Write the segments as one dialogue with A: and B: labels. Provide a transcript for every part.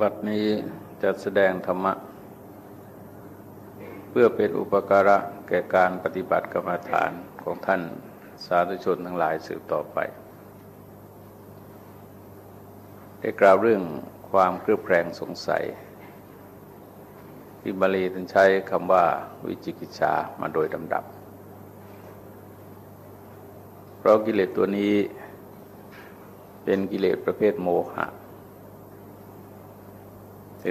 A: บัดนี้จะแสดงธรรมะ เพื่อเป็นอุปการะแก่การปฏิบัติกรรมฐานของท่านสาธุชนทั้งหลายสืบต่อไป ได้กล่าวเรื่องความเครือบแคลงสงสัย ที่บาลีท่านใช้คำว่าวิจิกิจชามาโดยลำดับ เพราะกิเลสตัวนี้เป็นกิเลสประเภทโมหะ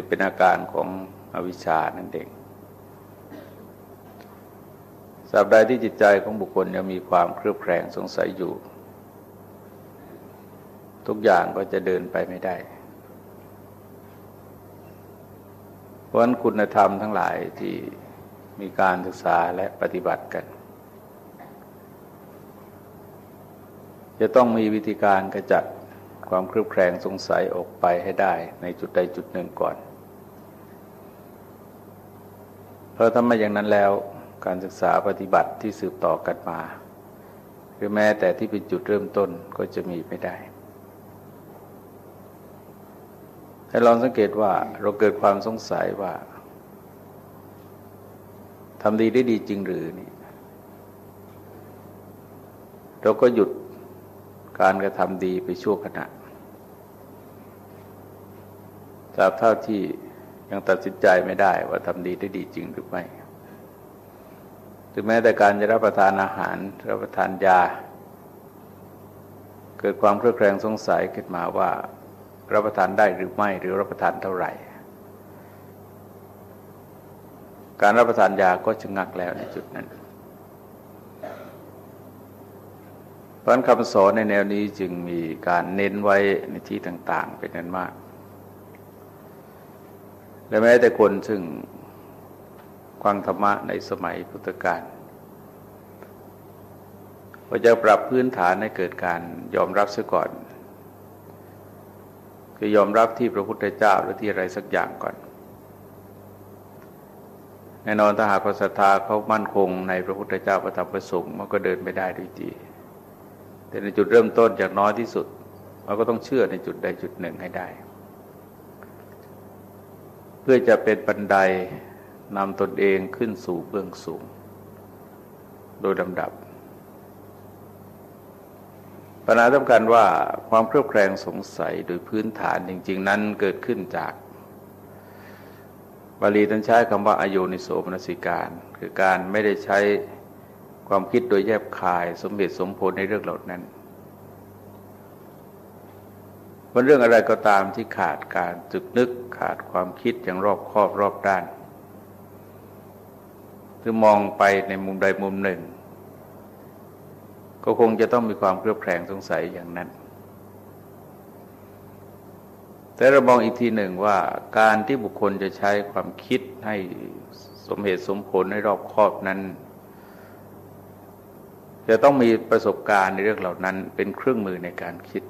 A: เป็นอาการของอวิชชานั่นเองสับใดที่จิตใจของบุคคลยังมีความเครือบแคลงสงสัยอยู่ ทุกอย่างก็จะเดินไปไม่ได้ เพราะฉะนั้นคุณธรรมทั้งหลายที่มีการศึกษาและปฏิบัติกัน จะต้องมีวิธีการกระจัด ความเครือบแคลงสงสัยออกไปให้ได้ในจุดใดจุดหนึ่งก่อน เพราะถ้าไม่อย่างนั้นแล้วการศึกษาปฏิบัติที่สืบต่อกันมา หรือแม้แต่ที่เป็นจุดเริ่มต้นก็จะมีไม่ได้ให้ลองสังเกตว่าเราเกิดความสงสัยว่าทำดีได้ดีจริงหรือนี่เราก็หยุดการกระทำดีไปชั่วขณะ ตราบเท่าที่ยังตัดสินใจไม่ได้ว่าทำดีได้ดีจริงหรือไม่ถึงแม้แต่การจะรับประทานอาหารรับประทานยา เกิดความเครือบแคลงสงสัยขึ้นมาว่า รับประทานได้หรือไม่หรือรับประทานเท่าไหร่ การรับประทานยาก็ชะงักแล้วในจุดนั้นพราะคำสอนในแนวนี้จึงมีการเน้นไว้ในที่ต่าง ๆ เป็นนั้นมาก และแม้แต่คนซึ่งฟังธรรมะในสมัยพุทธกาลก็จะปรับพื้นฐานให้เกิดการยอมรับเสียก่อน คือยอมรับที่พระพุทธเจ้าหรือที่อะไรสักอย่างก่อนแน่นอนถ้าหากศรัทธาเขามั่นคงในพระพุทธเจ้าพระธรรมพระสงฆ์มันก็เดินไปได้ด้วยดีแต่ในจุดเริ่มต้นจากน้อยที่สุดเราก็ต้องเชื่อในจุดใดจุดหนึ่งให้ได้ พื่อจะเป็นบันไดนำตนเองขึ้นสู่เบื้องสูง โดยลำดับ ปัญหาสำคัญว่าความเครือบแคลงสงสัยโดยพื้นฐานจริง ๆ นั้นเกิดขึ้นจากบาลีท่านใช้คำว่าอโยนิโสมนสิการ คือการไม่ได้ใช้ความคิดโดยแยบคาย สมเหตุสมผลในเรื่องเหล่านั้น วันเรื่องอะไรก็ตามที่ขาดการจึกนึกขาดความคิดอย่างรอบคอบรอบด้านหรือมองไปในมุมใดมุมหนึ่ง ก็คงจะต้องมีความเครือบแคลงสงสัยอย่างนั้น แต่เรามองอีกทีหนึ่งว่าการที่บุคคลจะใช้ความคิดให้สมเหตุสมผลให้รอบคอบนั้นจะต้องมีประสบการณ์ในเรื่องเหล่านั้นเป็นเครื่องมือในการคิด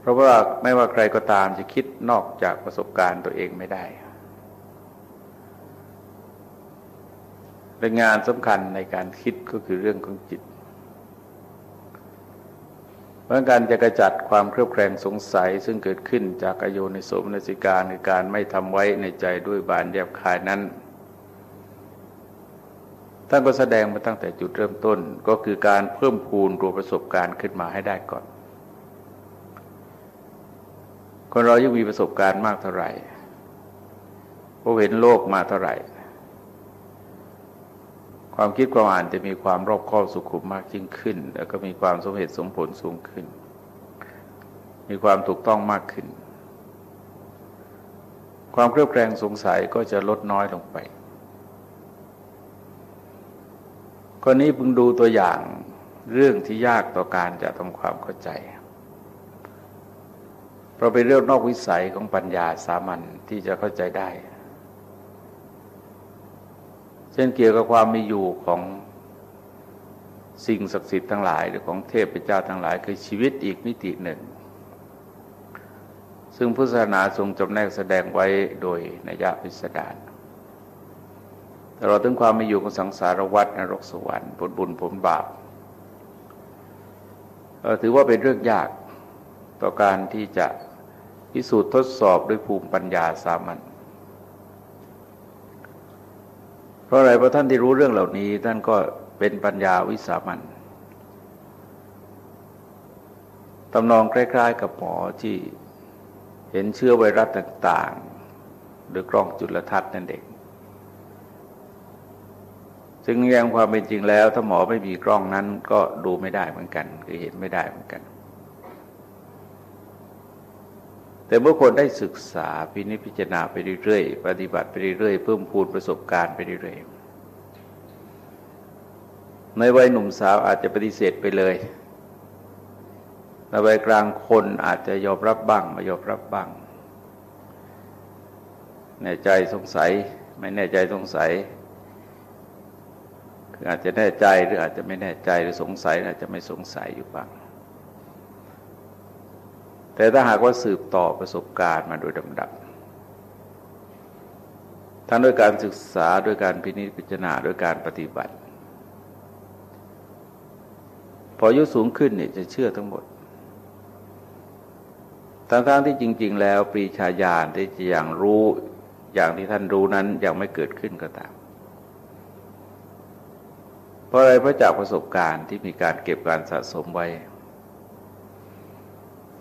A: เพราะว่าไม่ว่าใครก็ตามจะคิดนอกจากประสบการณ์ตัวเองไม่ได้เป็นงานสำคัญในการคิดก็คือเรื่องของจิต เพราะการจะกระจัดความเครือบแคลงสงสัยซึ่งเกิดขึ้นจากอโยในสมนสิการในการไม่ทำไว้ในใจด้วยบานแยบคายนั้นท่านก็แสดงมาตั้งแต่จุดเริ่มต้นก็คือการเพิ่มพูนตัวประสบการณ์ขึ้นมาให้ได้ก่อน คนเรายังมีประสบการณ์มากเท่าไหร่พอเห็นโลกมาเท่าไหร่ ความคิดความอ่านจะมีความรอบคอบสุขุมมากยิ่งขึ้น แล้วก็มีความสมเหตุสมผลสูงขึ้น มีความถูกต้องมากขึ้น ความเครือบแคลงสงสัยก็จะลดน้อยลงไปคนนี้พึงดูตัวอย่างเรื่องที่ยากต่อการจะทำความเข้าใจ เพราะเป็นเรื่องนอกวิสัยของปัญญาสามัญที่จะเข้าใจได้ เช่นเกี่ยวกับความมีอยู่ของสิ่งศักดิ์สิทธิ์ทั้งหลายหรือของเทพเจ้าทั้งหลาย คือชีวิตอีกมิติหนึ่ง ซึ่งพุทธศาสนาทรงจำแนกแสดงไว้โดยนัยพิสดารตลอดถึงความมีอยู่ของสังสารวัฏนรกสวรรค์ผลบุญผลบาปถือว่าเป็นเรื่องยากต่อการที่จะ พิสูจน์ทดสอบด้วยภูมิปัญญาสามัญเพราะอะไรเพราะท่านที่รู้เรื่องเหล่านี้ท่านก็เป็นปัญญาวิสามัญตำนองใกล้ๆกับหมอที่เห็นเชื้อไวรัสต่างๆโดยกล้องจุลทรรศน์นั่นเองซึ่งยังความเป็นจริงแล้ว ถ้าหมอไม่มีกล้องนั้นก็ดูไม่ได้เหมือนกัน คือเห็นไม่ได้เหมือนกัน แต่เมื่อคนได้ศึกษาพินิจพิจารณาไปเรื่อยๆ ปฏิบัติไปเรื่อยๆ เพิ่มพูนประสบการณ์ไปเรื่อยๆ ในวัยหนุ่มสาวอาจจะปฏิเสธไปเลย ในวัยกลางคนอาจจะยอมรับบ้างไม่ยอมรับบ้าง แน่ใจสงสัย ไม่แน่ใจสงสัย คืออาจจะแน่ใจหรืออาจจะไม่แน่ใจหรือสงสัยอาจจะไม่สงสัยอยู่บ้าง แต่ถ้าหากว่าสืบต่อประสบการณ์มาโดยลำดับทั้งด้วยการศึกษาด้วยการพินิจพิจารณาด้วยการปฏิบัติ พออายุสูงขึ้นเนี่ยจะเชื่อทั้งหมดทั้งๆทที่จริง ๆ แล้วปรีชาญาณที่จะอย่างรู้อย่างที่ท่านรู้นั้นยังไม่เกิดขึ้นก็ตาม เพราะอะไรเพราะจากประสบการณ์ที่มีการเก็บการสะสมไว้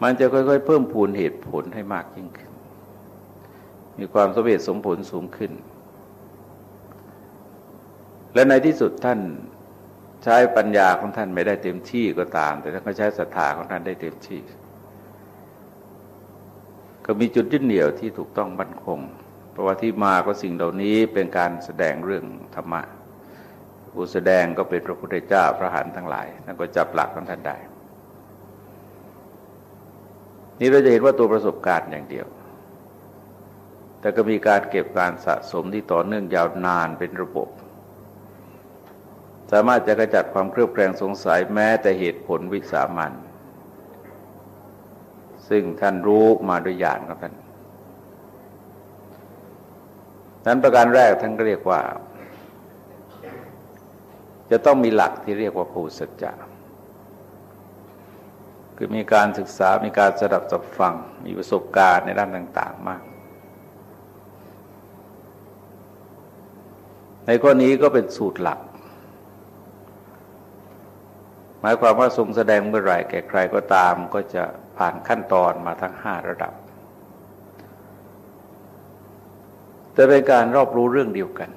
A: มันจะค่อยๆ เพิ่มพูนเหตุผลให้มากยิ่งขึ้น มีความสมเหตุสมผลสูงขึ้น และในที่สุดท่านใช้ปัญญาของท่านไม่ได้เต็มที่ก็ตาม แต่ท่านก็ใช้ศรัทธาของท่านได้เต็มที่ ก็มีจุดยึดเหนี่ยวที่ถูกต้องบันคง เพราะว่าที่มาก็สิ่งเหล่านี้เป็นการแสดงเรื่องธรรมะผู้แสดงก็เป็นพระพุทธเจ้าพระหันทั้งหลายท่านก็จับหลักของท่านได้ นี่เราจะเห็นว่าตัวประสบการณ์อย่างเดียว แต่ก็มีการเก็บการสะสมที่ต่อเนื่องยาวนานเป็นระบบ สามารถจะกระจัดความเครือบแคลงสงสัยแม้แต่เหตุผลวิสามัน ซึ่งท่านรู้มาโดยญาณของท่านนั้นประการแรกท่านก็เรียกว่า จะต้องมีหลักที่เรียกว่าภูสัจจะ คือมีการศึกษา มีการสดับสับฟัง มีประสบการณ์ในด้านต่าง ๆ มาก ในข้อนี้ก็เป็นสูตรหลัก หมายความว่าทรงแสดงเมื่อไหร่แก่ใครก็ตามก็จะผ่านขั้นตอนมาทั้งห้าระดับ แต่เป็นการรอบรู้เรื่องเดียวกัน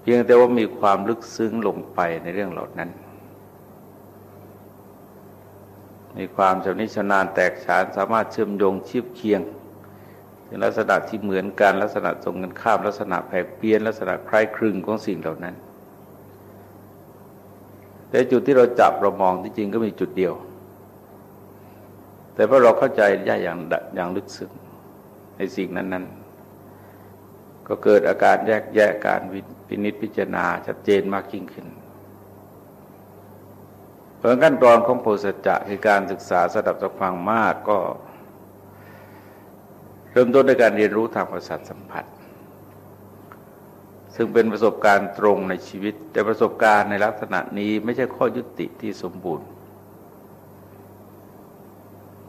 A: เพียงแต่ว่ามีความลึกซึ้งลงไปในเรื่องเหล่านั้น มีความชำนิชำนาญแตกฉานสามารถเชื่อมโยงชีพเคียงในลักษณะที่เหมือนกันลักษณะตรงกันข้ามลักษณะแผกเปลี่ยนลักษณะคล้ายคลึงของสิ่งเหล่านั้น แต่จุดที่เราจับเรามองที่จริงก็มีจุดเดียว แต่พอเราเข้าใจได้อย่างอย่างลึกซึ้งในสิ่งนั้น ๆ ก็เกิดอาการแยกแยะการวินิจพิจารณาชัดเจนมากยิ่งขึ้น เพื่อขั้นตอนของโพสัจจะคือการศึกษาสดับสักฟังมากก็ เริ่มต้นด้วยการเรียนรู้ทางประสาทสัมผัส ซึ่งเป็นประสบการณ์ตรงในชีวิต แต่ประสบการณ์ในลักษณะนี้ไม่ใช่ข้อยุติที่สมบูรณ์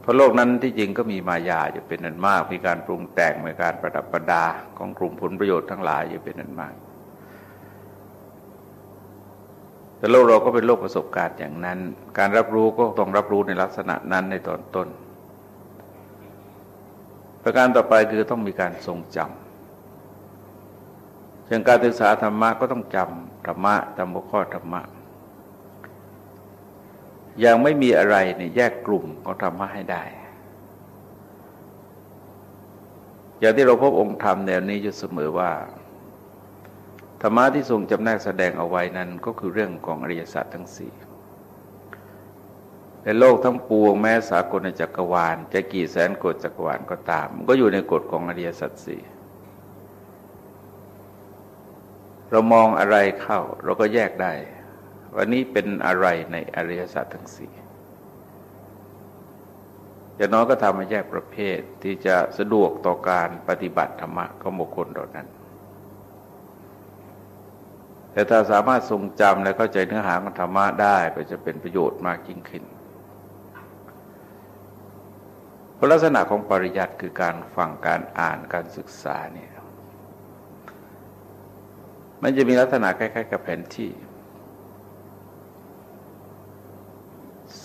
A: เพราะโลกนั้นที่จริงก็มีมายาอยู่เป็นนันมาก มีการปรุงแต่งมีการประดับประดาของกลุ่มผลประโยชน์ทั้งหลายอยู่เป็นนันมาก แต่โลกเราก็เป็นโลกประสบการณ์อย่างนั้น การรับรู้ก็ต้องรับรู้ในลักษณะนั้นในตอนต้น ประการต่อไปคือต้องมีการทรงจำเช่นการศึกษาธรรมะก็ต้องจำธรรมะจำหัวข้อธรรมะ ยังไม่มีอะไรเนี่ยแยกกลุ่มของธรรมะให้ได้ อย่างที่เราพบองค์ธรรมแนวนี้อยู่เสมอว่า ธรรมะที่ทรงจำแนกแสดงเอาไว้นั้นก็คือเรื่องของอริยสัจทั้งสี่ในโลกทั้งปวงแม้สากลจักรวาล จะกี่แสนกฎจักรวาลก็ตาม ก็อยู่ในกฎของอริยสัจสี่เรามองอะไรเข้า เราก็แยกได้วันนี้เป็นอะไรในอริยสัจทั้งสี่จะน้อยก็ทำให้แยกประเภทที่จะสะดวกต่อการปฏิบัติธรรมะของบุคคลเหล่านั้น แต่ถ้าสามารถทรงจำและเข้าใจเนื้อหาของธรรมะได้ก็จะเป็นประโยชน์มากยิ่งขึ้นราะลักษณะของปริยัติคือการฟังการอ่านการศึกษาเนี่ยมันจะมีลักษณะคล้ายๆกับแผนที่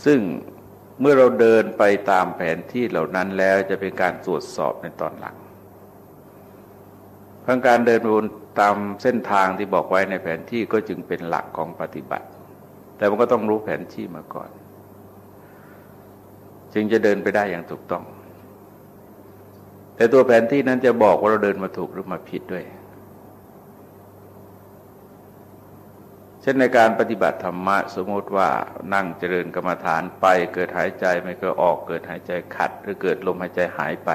A: ซึ่งเมื่อเราเดินไปตามแผนที่เหล่านั้นแล้วจะเป็นการตรวจสอบในตอนหลัง พังการเดินบนตามเส้นทางที่บอกไว้ในแผนที่ก็จึงเป็นหลักของปฏิบัติ แต่มันก็ต้องรู้แผนที่มาก่อน จึงจะเดินไปได้อย่างถูกต้อง แต่ตัวแผนที่นั้นจะบอกว่าเราเดินมาถูกหรือมาผิดด้วย เช่นในการปฏิบัติธรรมะสมมติว่านั่งเจริญกรรมฐานไป เกิดหายใจไม่ก็ออกเกิดหายใจขัด หรือเกิดลมหายใจหายไป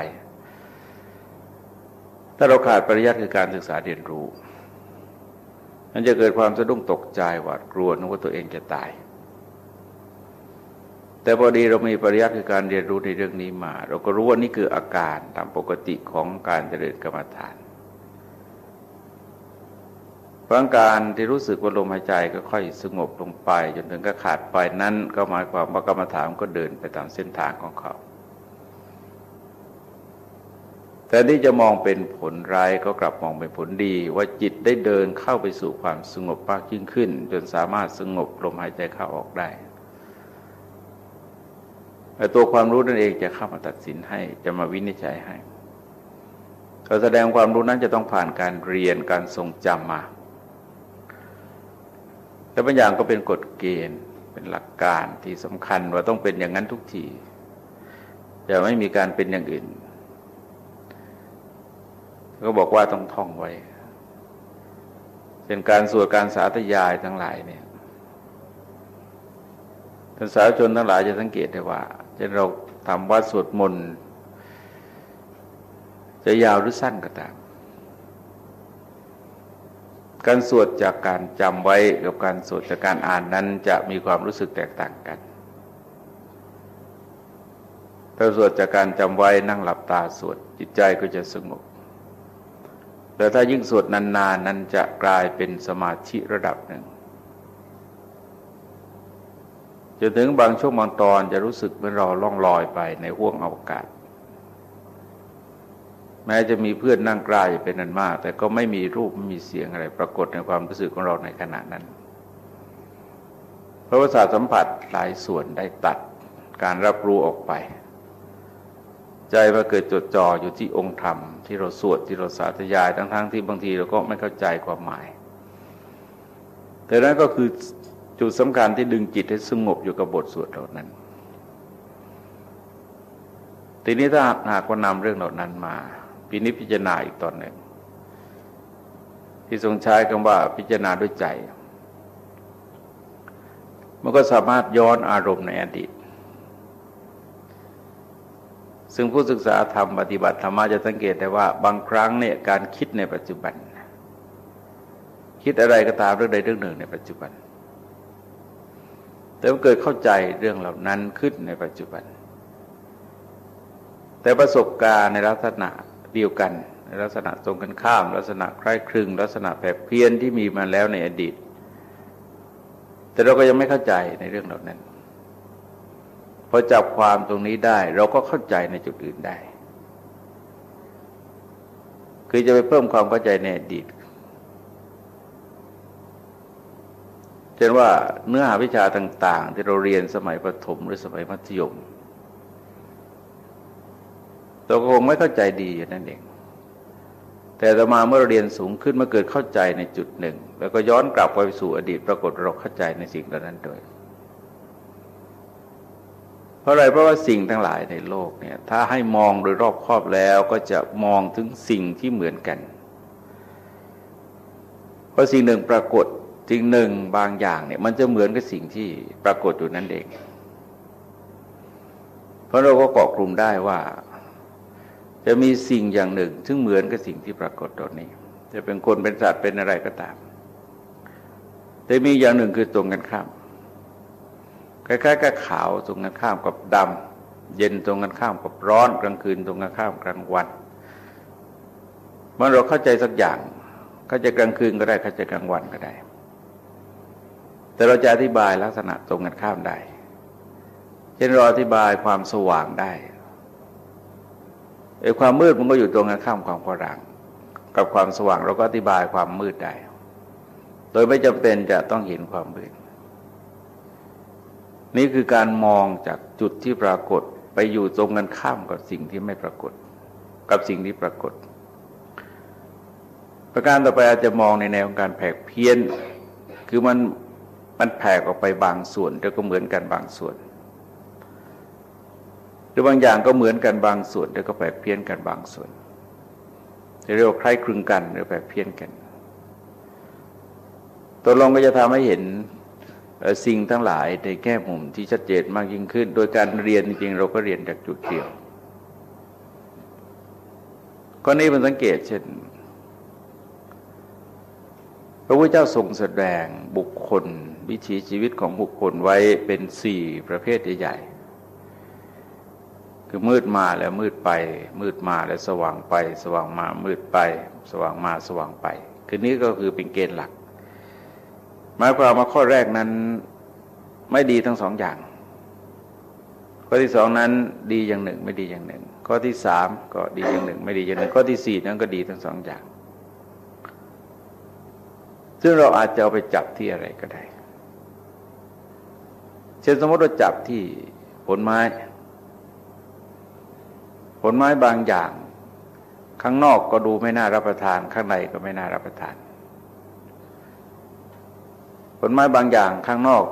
A: ถ้าเราขาดปริยัติคือการศึกษาเรียนรู้มันจะเกิดความสะดุ้งตกใจหวาดกลัวนึกว่าตัวเองจะตาย แต่พอดีเรามีปริยัติคือการเรียนรู้ในเรื่องนี้มา เราก็รู้ว่านี่คืออาการตามปกติของการเจริญกรรมฐานพราะการที่รู้สึกว่าลมหายใจก็ค่อยสงบลงไป จนถึงก็ขาดไปนั้น ก็หมายความว่ากรรมฐานก็เดินไปตามเส้นทางของเขา แต่ที่จะมองเป็นผลร้ายก็กลับมองเป็นผลดี ว่าจิตได้เดินเข้าไปสู่ความสงบมากยิ่งขึ้น จนสามารถสงบลมหายใจเข้าออกได้แต่ตัวความรู้นั่นเองจะเข้ามาตัดสินให้จะมาวินิจฉัยให้ก็แสดงความรู้นั้นจะต้องผ่านการเรียนการทรงจำมา แต่บางอย่างก็เป็นกฎเกณฑ์เป็นหลักการที่สำคัญว่าต้องเป็นอย่างนั้นทุกทีจะไม่มีการเป็นอย่างอื่น ก็บอกว่าต้องท่องไว้เป็นการสวดการสาธยายทั้งหลายเนี่ยท่านสาวชนทั้งหลายจะสังเกตได้ว่าเช่นเราทำวัดสวดมนต์จะยาวหรือสั้นก็ตาม การสวดจากการจำไว้กับการสวดจากการอ่านนั้นจะมีความรู้สึกแตกต่างกันถ้าสวดจากการจำไว้นั่งหลับตาสวดจิตใจก็จะสงบ แต่ถ้ายิ่งสวดนานๆนนนั้นจะกลายเป็นสมาธิระดับหนึ่งจนถึงบางช่วงบางตอนจะรู้สึกเหมือนเราล่องลอยไปในห้วงอวกาศ แม้จะมีเพื่อนนั่งใกล้เป็นนันมาก แต่ก็ไม่มีรูปไม่มีเสียงอะไร ปรากฏในความรู้สึกของเราในขณะนั้น เพราะว่าศาสตร์สัมผัสหลายส่วนได้ตัดการรับรู้ออกไป ใจมาเกิดจดจ่ออยู่ที่องค์ธรรม ที่เราสวดที่เราสาธยายทั้งๆทที่บางทีเราก็ไม่เข้าใจความหมาย แต่นั้นก็คือจุดสำคัญที่ดึงจิตให้สงบอยู่กับบทสวดเหล่านั้น ทีนี้ถ้าหากว่านำเรื่องเหล่านั้นมาพินิจพิจารณาอีกตอนหนึ่งที่ทรงใช้คำว่าพิจารณาด้วยใจ มันก็สามารถย้อนอารมณ์ในอดีต ซึ่งผู้ศึกษาธรรมปฏิบัติธรรมจะสังเกตได้ว่าบางครั้งเนี่ยการคิดในปัจจุบัน คิดอะไรก็ตามเรื่องใดเรื่องหนึ่งในปัจจุบัน แต่ว่าเกิดเข้าใจเรื่องเหล่านั้นขึ้นในปัจจุบัน แต่ประสบการณ์ในลักษณะเดียวกันลักษณะตรงกันข้าม ลักษณะคล้ายคลึง ลักษณะแผกเพี้ยนที่มีมาแล้วในอดีต แต่เราก็ยังไม่เข้าใจในเรื่องเหล่านั้น พอจับความตรงนี้ได้ เราก็เข้าใจในจุดอื่นได้ คือจะไปเพิ่มความเข้าใจในอดีตเช่นว่าเนื้อหาวิชาต่าง ๆ ที่เราเรียนสมัยประถมหรือสมัยมัธยมเราคงไม่เข้าใจดีอยู่นั่นเองแต่ต่อมาเมื่อเราเรียนสูงขึ้นเมื่อเกิดเข้าใจในจุดหนึ่ง แล้วก็ย้อนกลับไปสู่อดีตปรากฏเราเข้าใจในสิ่งเหล่านั้นโดย เพราะอะไรเพราะว่าสิ่งทั้งหลายในโลกเนี่ยถ้าให้มองโดยรอบครอบแล้วก็จะมองถึงสิ่งที่เหมือนกันเพราะสิ่งหนึ่งปรากฏสิ่งหนึ่งบางอย่างเนี่ยมันจะเหมือนกับสิ่งที่ปรากฏอยู่นั่นเอง เพราะเราก็เกาะกลุ่มได้ว่า จะมีสิ่งอย่างหนึ่ง ซึ่งเหมือนกับสิ่งที่ปรากฏตอนนี้ จะเป็นคนเป็นสัตว์เป็นอะไรก็ตาม แต่มีอย่างหนึ่งคือตรงกันข้าม คล้ายๆกับขาวตรงกันข้ามกับดำเย็นตรงกันข้ามกับร้อนกลางคืนตรงกันข้ามกลางวันเมื่อเราเข้าใจสักอย่างเข้าใจกลางคืนก็ได้เข้าใจกลางวันก็ได้ แต่เราจะอธิบายลักษณะตรงกันข้ามได้เช่นเราอธิบายความสว่างได้ไอ้ความมืดมันก็อยู่ตรงกันข้ามความกรังกับความสว่างเราก็อธิบายความมืดได้ โดยไม่จำเป็นจะต้องเห็นความมืด นี่คือการมองจากจุดที่ปรากฏไปอยู่ตรงกันข้ามกับสิ่งที่ไม่ปรากฏ กับสิ่งที่ปรากฏ ประการต่อไปอาจจะมองในแนวของการแผกเพี้ยน คือมันมันแผ่ออกไปบางส่วนแล้วก็เหมือนกันบางส่วน หรือบางอย่างก็เหมือนกันบางส่วนแล้วก็แผกเพี้ยนกันบางส่วนเรียกว่าคล้ายคลึงกันหรือแบบเพี้ยนกันตัวลงก็จะทำให้เห็น สิ่งทั้งหลายในแง่มุมที่ชัดเจนมากยิ่งขึ้น โดยการเรียนจริงเราก็เรียนจากจุดเดียวก็นี้มันสังเกตเช่น พระพุทธเจ้าทรงแสดงบุคคล วิถีชีวิตของบุคคลไว้เป็นสี่ประเภทใหญ่คือมืดมาแล้วมืดไป มืดมาแล้วสว่างไป สว่างมามืดไป สว่างมาสว่างไป คือนี้ก็คือเป็นเกณฑ์หลัก หมายความว่าข้อแรกนั้นไม่ดีทั้งสองอย่าง ข้อที่สองนั้นดีอย่างหนึ่ง ไม่ดีอย่างหนึ่ง ข้อที่สามก็ดีอย่างหนึ่ง ไม่ดีอย่างหนึ่ง ข้อที่สี่นั้นก็ดีทั้งสองอย่าง ซึ่งเราอาจจะเอาไปจับที่อะไรก็ได้ เช่นสมมติเราจับที่ผลไม้ ผลไม้บางอย่าง ข้างนอกก็ดูไม่น่ารับประทาน ข้างในก็ไม่น่ารับประทาน ผลไม้บางอย่างข้างนอก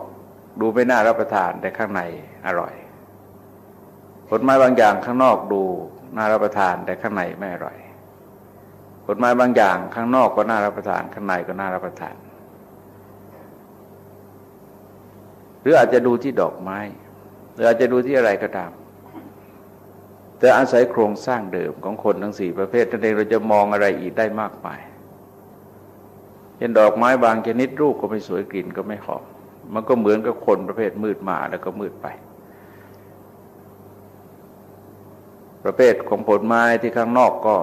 A: ดูไม่น่ารับประทานแต่ข้างในอร่อย ผลไม้บางอย่างข้างนอกดูน่ารับประทานแต่ข้างในไม่อร่อย ผลไม้บางอย่างข้างนอกก็น่ารับประทาน ข้างในก็น่ารับประทาน หรืออาจจะดูที่ดอกไม้ หรืออาจจะดูที่อะไรก็ตาม แต่อาศัยโครงสร้างเดิมของคนทั้งสี่ประเภทนั่นเองเราจะมองอะไรอีกได้มากมาย เช่นดอกไม้บางชนิดรูปก็ไม่สวยกลิ่นก็ไม่หอมมันก็เหมือนกับคนประเภทมืดมาแล้วก็มืดไป ประเภทของผลไม้ที่ข้างนอกก็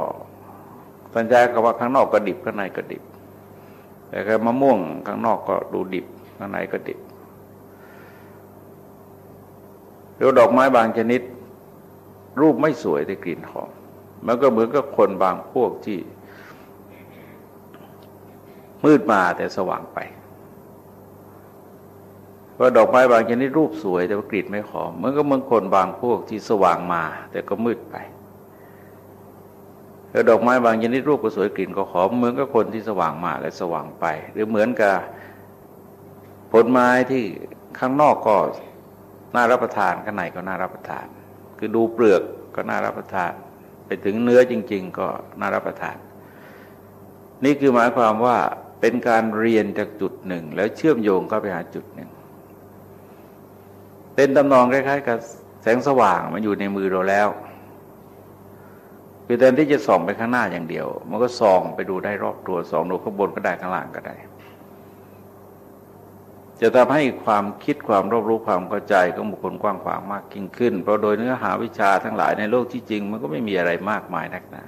A: สัญญากับว่าข้างนอกก็ดิบข้างในก็ดิบ แต่ก็มะม่วงข้างนอกก็ดูดิบข้างในก็ดิบหรือดอกไม้บางชนิด รูปไม่สวยแต่กลิ่นหอมมันก็เหมือนกับคนบางพวกที่ มืดมาแต่สว่างไปว่าดอกไม้บางชนิดรูปสวยแต่ว่ากลิ่นไม่หอมมันก็เมือนคนบางพวกที่สว่างมา แต่ก็มืดไปแล้วดอกไม้บางชนิดรูปก็สวยกลิ่นก็หอมเหมือนกับคนที่สว่างมาและสว่างไป หรือเหมือนกับผลไม้ที่ข้างนอกก็น่ารับประทานข้างในก็น่ารับประทาน คือดูเปลือกก็น่ารับประทาน ไปถึงเนื้อจริง ๆ ก็น่ารับประทาน นี่คือหมายความว่า เป็นการเรียนจากจุดหนึ่ง แล้วเชื่อมโยงเข้าไปหาจุดหนึ่ง เป็นตำนองคล้ายๆ กับแสงสว่างมันอยู่ในมือเราแล้วคือแทนที่จะส่องไปข้างหน้าอย่างเดียว มันก็ส่องไปดูได้รอบตัวส่องดูข้างบนก็ได้ข้างล่างก็ได้ จะทำให้ความคิดความรอบรู้ความเข้าใจของบุคคลกว้างขวางมากยิ่งขึ้น เพราะโดยเนื้อหาวิชาทั้งหลายในโลกที่จริง มันก็ไม่มีอะไรมากมายนักหนา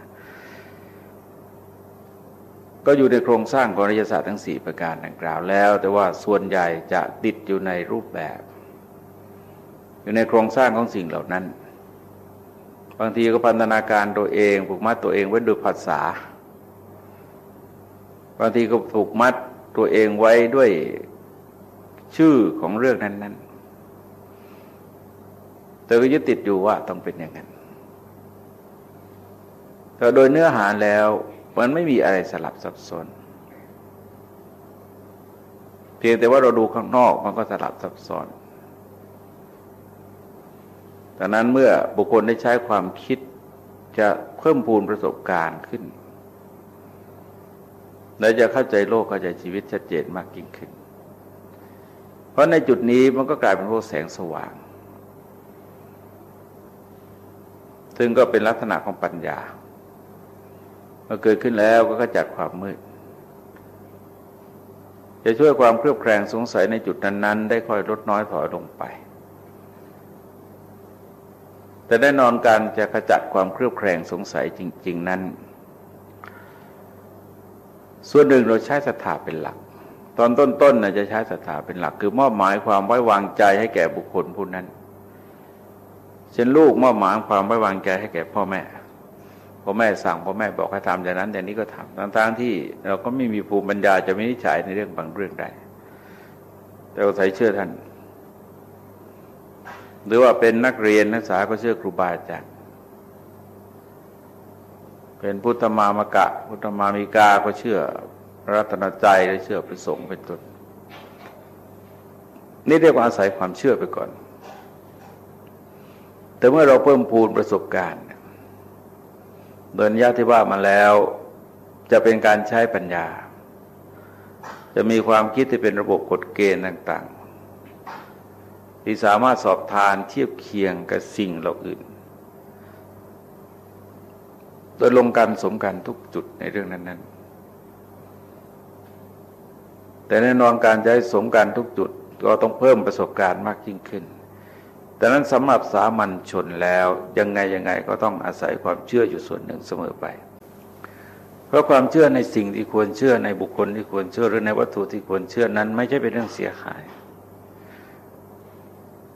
A: ก็อยู่ในโครงสร้างของริยศาสตร์ทั้งสี่ประการดังกล่าวแล้ว แต่ว่าส่วนใหญ่จะติดอยู่ในรูปแบบ อยู่ในโครงสร้างของสิ่งเหล่านั้น บางทีก็พันธนาการตัวเองผูกมัดตัวเองไว้ด้วยภาษา บางทีก็ผูกมัดตัวเองไว้ด้วยชื่อของเรื่องนั้น ๆ แต่ก็ยึดติดอยู่ว่าต้องเป็นอย่างนั้นแต่โดยเนื้อหาแล้ว มันไม่มีอะไรสลับซับซ้อนเพียงแต่ว่าเราดูข้างนอกมันก็สลับซับซ้อนดังนั้นเมื่อบุคคลได้ใช้ความคิดจะเพิ่มพูนประสบการณ์ขึ้น และจะเข้าใจโลกเข้าใจชีวิตชัดเจนมากยิ่งขึ้น เพราะในจุดนี้มันก็กลายเป็นพวกแสงสว่าง ซึ่งก็เป็นลักษณะของปัญญา มื่อเกิดขึ้นแล้วก็ขจัดความมืด จะช่วยความเครือบแคลงสงสัยในจุดนั้น ๆ ได้ค่อยลดน้อยถอยลงไป แต่แน่นอนการจะขจัดความเครือบแคลงสงสัยจริง ๆ นั้น ส่วนหนึ่งเราใช้ศรัทธาเป็นหลัก ตอนต้นๆนะจะใช้ศรัทธาเป็นหลัก คือมอบหมายความไว้วางใจให้แก่บุคคลผู้นั้นเช่นลูกมอบหมายความไว้วางใจให้แก่พ่อแม่ พ่อแม่สั่งพ่อแม่บอกให้ทำอย่างนั้นอย่างนี้ก็ทำทั้งๆที่เราก็ไม่มีภูมิปัญญาจะไม่นิจฉัยในเรื่องบางเรื่องได้แต่เราใส่เชื่อท่าน หรือว่าเป็นนักเรียนนักศึกษาก็เชื่อครูบาอาจารย์เป็นพุทธมามกะ พุทธมามิกาก็เชื่อรัตนใจและเชื่อไปสงเป็นต้นนี่เรียกว่าอาศัยความเชื่อไปก่อน แต่เมื่อเราเพิ่มพูนประสบการณ์ โดยญาติว่ามาแล้ว จะเป็นการใช้ปัญญา จะมีความคิดที่เป็นระบบกฎเกณฑ์ต่าง ๆ ที่สามารถสอบทานเทียบเคียงกับสิ่งเหล่าอื่น โดยลงกันสมกันทุกจุดในเรื่องนั้น ๆ แต่แน่นอนการใช้สมกันทุกจุด ก็ต้องเพิ่มประสบการณ์มากยิ่งขึ้น แต่นั้นสำหรับสามัญชนแล้วยังไงยังไงก็ต้องอาศัยความเชื่ออยู่ส่วนหนึ่งเสมอไป เพราะความเชื่อในสิ่งที่ควรเชื่อในบุคคลที่ควรเชื่อหรือในวัตถุที่ควรเชื่อนั้น ไม่ใช่เป็นเรื่องเสียหาย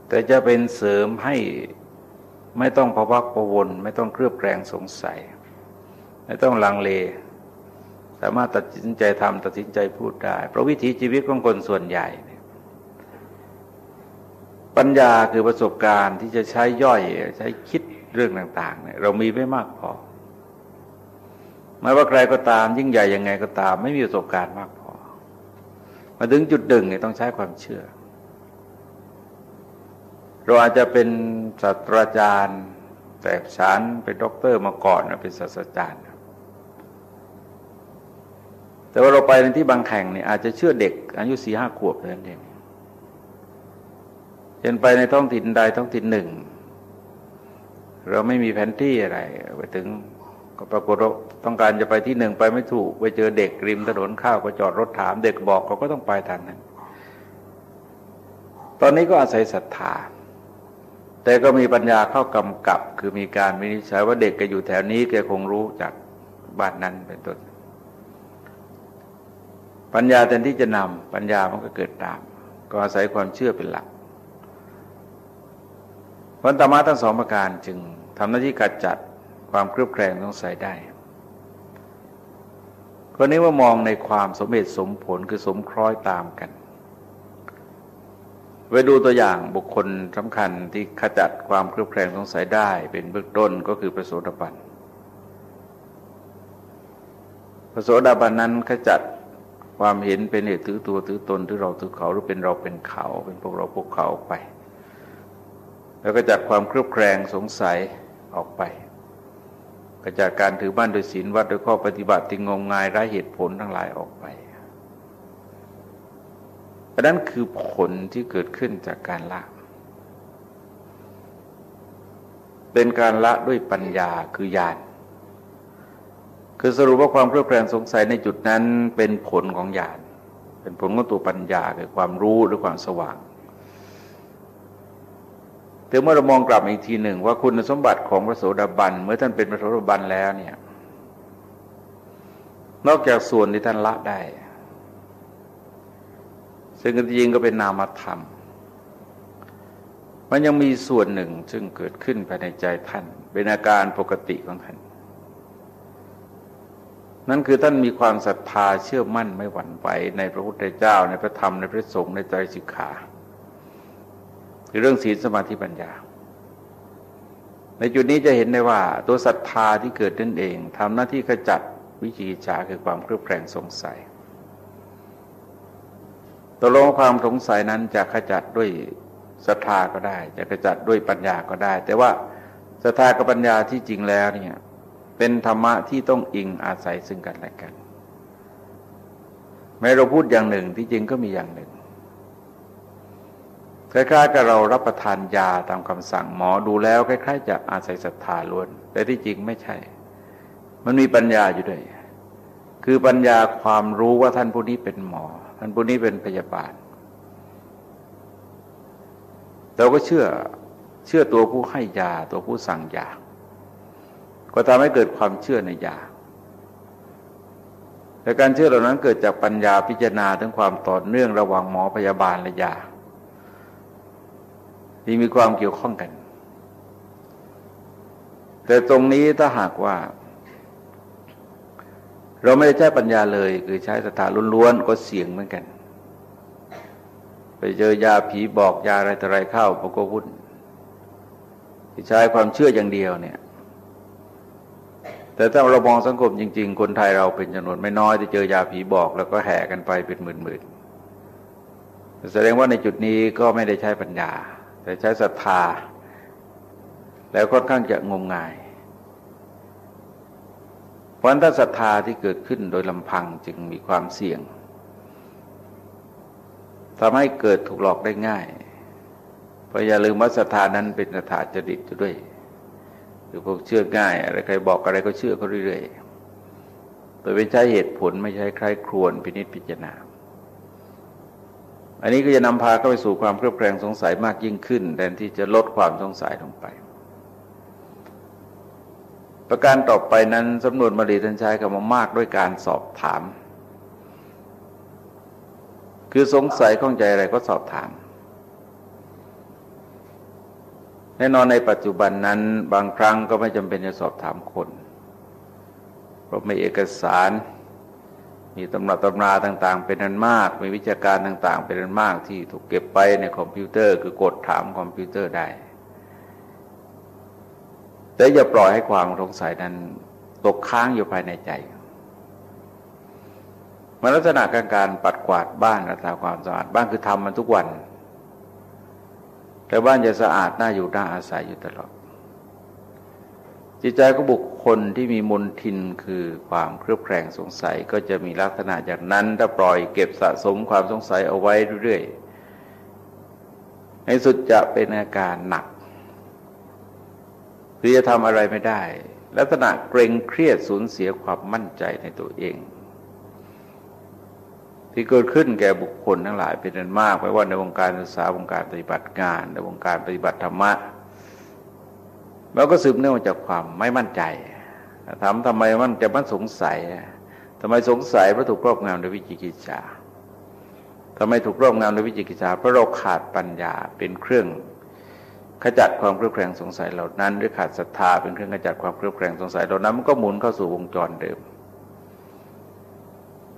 A: แต่จะเป็นเสริมให้ไม่ต้องพวักพวนไม่ต้องเครือบแคลงสงสัย ไม่ต้องลังเล สามารถตัดสินใจทำตัดสินใจพูดได้ เพราะวิถีชีวิตของคนส่วนใหญ่ ปัญญาคือประสบการณ์ที่จะใช้ย่อยใช้คิดเรื่องต่างๆเนี่ยเรามีไม่มากพอไม่ว่าใครก็ตามยิ่งใหญ่ยังไงก็ตาม ไม่มีประสบการณ์มากพอ มาถึงจุดดึงเนี่ยต้องใช้ความเชื่อ เราอาจจะเป็นศาสตราจารย์ แต่ฉันเป็นด็อกเตอร์มาก่อนเป็นศาสตราจารย์ แต่ว่าเราไปในที่บางแห่งเนี่ยอาจจะเชื่อเด็กอายุสี่ห้าขวบเท่านั้นเอง เช่นไปในท้องถิ่นใดท้องถิ่นหนึ่ง เราไม่มีแผนที่อะไร ไปถึงก็ปรากฏต้องการจะไปที่หนึ่งไปไม่ถูก ไปเจอเด็กริมถนนเข้าก็จอดรถถาม เด็กบอกเขาก็ต้องไปทางนั้น ตอนนี้ก็อาศัยศรัทธาแต่ก็มีปัญญาเข้ากำกับ คือมีการวินิจฉัยว่าเด็กแกอยู่แถวนี้แกคงรู้จากบ้านนั้นเป็นต้น ปัญญาแทนที่จะนำปัญญามันก็เกิดตาม ก็อาศัยความเชื่อเป็นหลัก พระธรรมะทั้งสองประการจึงทำหน้าที่กัดจัดความเครือบแคลงสงสัยได้คนนี้ว่ามองในความสมเหตุสมผลคือสมคล้อยตามกัน ไปดูตัวอย่างบุคคลสำคัญที่ขจัดความเครือบแคลงสงสัยได้ เป็นเบื้องต้นก็คือพระโสดาบันพระโสดาบันนั้นขจัดความเห็นเป็นเหตุถือตัวถือตนถือเราถือเขาหรือเป็นเราเป็นเขา เป็นพวกเราพวกเขาไป แล้วก็จัดความเครือบแคลงสงสัยออกไปกระจัดการถือบ้านโดยศีลวัดโดยข้อปฏิบัติที่งมงายไร้เหตุผลทั้งหลายออกไปอันนั้นคือผลที่เกิดขึ้นจากการละ เป็นการละด้วยปัญญาคือญาณ คือสรุปว่าความเครือบแคลงสงสัยในจุดนั้นเป็นผลของญาณ เป็นผลของตัวปัญญาคือความรู้หรือความสว่าง แต่เมื่อเรามองกลับอีกทีหนึ่งว่าคุณสมบัติของพระโสดาบันเมื่อท่านเป็นพระโสดาบันแล้วเนี่ย นอกจากส่วนที่ท่านละได้ ซึ่งจริงก็เป็นนามธรรม มันยังมีส่วนหนึ่งซึ่งเกิดขึ้นภายในใจท่าน เป็นอาการปกติของท่าน นั่นคือท่านมีความศรัทธาเชื่อมั่นไม่หวั่นไหวในพระพุทธเจ้าในพระธรรมในพระสงฆ์ในใจสิกขาือเรื่องศีลสมาธิปัญญา ในจุดนี้จะเห็นได้ว่า ตัวศรัทธาที่เกิดนั่นเองทำหน้าที่ขจัดวิจิกิจฉาคือความเครือบแคลงสงสัยตัวลงความสงสัยนั้นจะขจัดด้วยศรัทธาก็ได้ จะขจัดด้วยปัญญาก็ได้ แต่ว่าศรัทธากับปัญญาที่จริงแล้วเนี่ยเป็นธรรมะที่ต้องอิงอาศัยซึ่งกันและกัน แม้เราพูดอย่างหนึ่งที่จริงก็มีอย่างหนึ่ง คล้ายๆกับเรารับประทานยาตามคำสั่งหมอดูแล้วคล้ายๆจะอาศัยศรัทธาล้วน แต่ที่จริงไม่ใช่ มันมีปัญญาอยู่ด้วย คือปัญญาความรู้ว่าท่านผู้นี้เป็นหมอ ท่านผู้นี้เป็นพยาบาลเราก็เชื่อเชื่อตัวผู้ให้ยาตัวผู้สั่งยา ก็ทำให้เกิดความเชื่อในยาแต่การเชื่อเหล่านั้นเกิดจากปัญญาพิจารณาถึงความต่อเนื่องระหว่างหมอพยาบาลและยา ที่มีความเกี่ยวข้องกัน แต่ตรงนี้ถ้าหากว่า เราไม่ได้ใช้ปัญญาเลย คือใช้ศรัทธาล้วนๆก็เสี่ยงเหมือนกัน ไปเจอยาผีบอกยาอะไรต่ออะไรเข้าพก็วุ่นใช้ความเชื่ออย่างเดียวเนี่ย แต่ถ้าเรามองสังคมจริง ๆ คนไทยเราเป็นจำนวนไม่น้อยที่เจอยาผีบอก แล้วก็แห่กันไปเป็นหมื่นๆแสดงว่าในจุดนี้ก็ไม่ได้ใช้ปัญญา แต่ใช้ศรัทธา แล้วค่อนข้างจะงมงาย เพราะถ้าศรัทธาที่เกิดขึ้นโดยลำพังจึงมีความเสี่ยงทำให้เกิดถูกหลอกได้ง่ายเพราะอย่าลืมว่าศรัทธานั้นเป็นศรัทธาจริตด้วยหรือพวกเชื่อง่ายอะไรใครบอกอะไรก็เชื่อเขาเรื่อยๆโดยเป็นใช้เหตุผลไม่ใช่ใครครวนพินิจพิจารณา อันนี้ก็จะนำพาเข้าไปสู่ความเครือบแคลงสงสัยมากยิ่งขึ้นแทนที่จะลดความสงสัยลงไป ประการต่อไปนั้นสำนวนบาลีท่านใช้คำว่ามากด้วยการสอบถาม คือสงสัยข้องใจอะไรก็สอบถามแน่นอนในปัจจุบันนั้นบางครั้งก็ไม่จำเป็นจะสอบถามคน เพราะมีเอกสาร มีตำราตำราต่าง ๆ เป็นอันมาก มีวิชาการต่าง ๆ เป็นอันมากที่ถูกเก็บไปในคอมพิวเตอร์ คือกดถามคอมพิวเตอร์ได้ แต่อย่าปล่อยให้ความสงสัยนั้นตกค้างอยู่ภายในใจมันลักษณะการการปัดกวาดบ้านรักษาความสะอาดบ้านคือทำมันทุกวัน แต่บ้านจะสะอาดน่าอยู่น่าอาศัยอยู่ตลอด จิตใจก็บุคคลที่มีมนทินคือความเครือบแคลงสงสัยก็จะมีลักษณะอย่างนั้น ถ้าปล่อยเก็บสะสมความสงสัยเอาไว้เรื่อยๆในสุดจะเป็นอาการหนักคือจะทำอะไรไม่ได้ ลักษณะเกรงเครียดสูญเสียความมั่นใจในตัวเอง ที่เกิดขึ้นแก่บุคคลทั้งหลายเป็นอันมากไม่ว่าในวงการศึกษาวงการปฏิบัติงาน ในวงการปฏิบัติธรรมะ มันก็สืบเนื่องมาจากความไม่มั่นใจถามทำไมมันจะมันสงสัยทำไมสงสัยเพราะถูกครอบงำโดยวิจิกิจฉาทำไมถูกครอบงำโดยวิจิกิจฉาเพราะเราขาดปัญญาเป็นเครื่องขจัดความเครือบแคลงสงสัยเหล่านั้น หรือขาดศรัทธาเป็นเครื่องขจัดความเครือบแคลงสงสัยเหล่านั้นมันก็หมุนเข้าสู่วงจรเดิม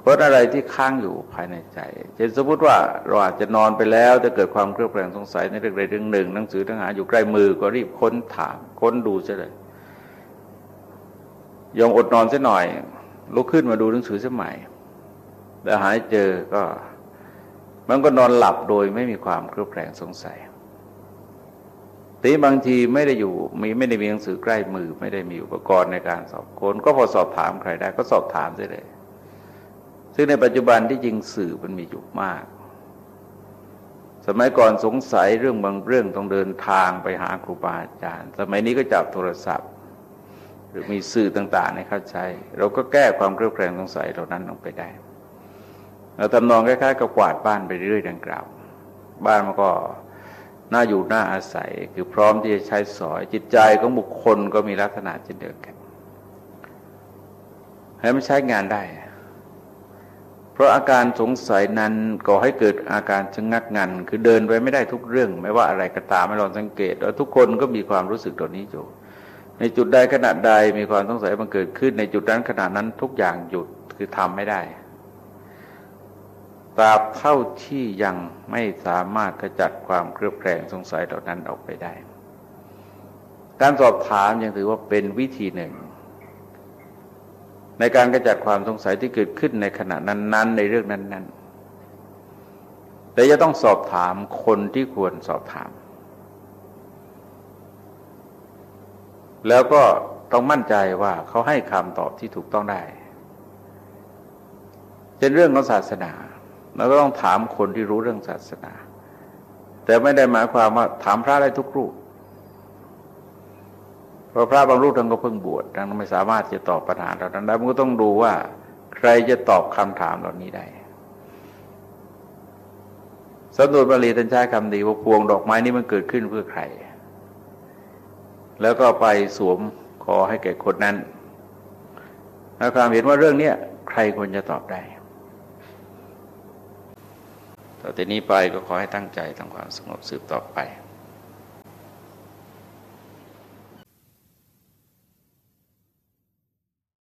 A: เพราะอะไรที่ค้างอยู่ภายในใจเช่นสมมติว่าเราอาจจะนอนไปแล้วจะเกิดความเครือบแคลงสงสัยในเรื่องใดเรื่องหนึ่ง หนังสือทั้งหาอยู่ใกล้มือก็รีบค้นถามค้นดูซะเลยยอมอดนอนซะหน่อยลุกขึ้นมาดูหนังสือสมัยแล้วหายเจอก็ มันก็นอนหลับโดยไม่มีความเครือบแคลงสงสัยทีบางทีไม่ได้อยู่มีไม่ได้มีหนังสือใกล้มือ ไม่ได้มีอุปกรณ์ในการสอบค้นก็พอสอบถามใครได้ ก็สอบถามได้เลย ซึ่งในปัจจุบันที่จริงสื่อมันมีอยู่มาก สมัยก่อนสงสัยเรื่องบางเรื่องต้องเดินทางไปหาครูบาอาจารย์ สมัยนี้ก็จับโทรศัพท์ หรือมีสื่อต่างๆในเข้าใจ เราก็แก้ความเครียดแคลงสงสัยเหล่านั้นลงไปได้เราทำนองคล้ายๆกับกวาดบ้านไปเรื่อยดังกล่าว บ้านมันก็น่าอยู่น่าอาศัยคือพร้อมที่จะใช้สอยจิตใจของบุคคลก็มีลักษณะเช่นเดียวกันให้มันใช้งานได้ เพราะอาการสงสัยนั้นก่อให้เกิดอาการชะงักงัน คือเดินไปไม่ได้ทุกเรื่อง ไม่ว่าอะไรก็ตามไม่ลองสังเกตว่าทุกคนก็มีความรู้สึกตัวนี้อยู่ในจุดใดขณะใดมีความสงสัยมันเกิดขึ้นในจุดนั้นขณะนั้นทุกอย่างหยุดคือทำไม่ได้ตราบเท่าที่ยังไม่สามารถขจัดความเครือบแคลงสงสัยเหล่านั้นออกไปได้ การสอบถามยังถือว่าเป็นวิธีหนึ่ง ในการขจัดความสงสัยที่เกิดขึ้นในขณะนั้น ๆ ในเรื่องนั้น ๆ แต่จะต้องสอบถามคนที่ควรสอบถาม แล้วก็ต้องมั่นใจว่าเขาให้คำตอบที่ถูกต้องได้เช่นเรื่องของศาสนา เราก็ต้องถามคนที่รู้เรื่องศาสนา แต่ไม่ได้หมายความว่าถามพระได้ทุกรูป พราะพระบางรูปท่านก็เพิ่งบวชท่านไม่สามารถจะตอบปัญหาเหล่านั้นได้มันก็ต้องดูว่า ใครจะตอบคำถามเหล่านี้ได้สนวนบาลีท่านใช้คำดีว่าพวงดอกไม้นี้มันเกิดขึ้นเพื่อใคร แล้วก็ไปสวมขอให้แก่คนนั้นแล้วความเห็นว่าเรื่องนี้ใครควรจะตอบได้ต่อแต่นี้ไปก็ขอให้ตั้งใจทำความสงบสืบต่อไป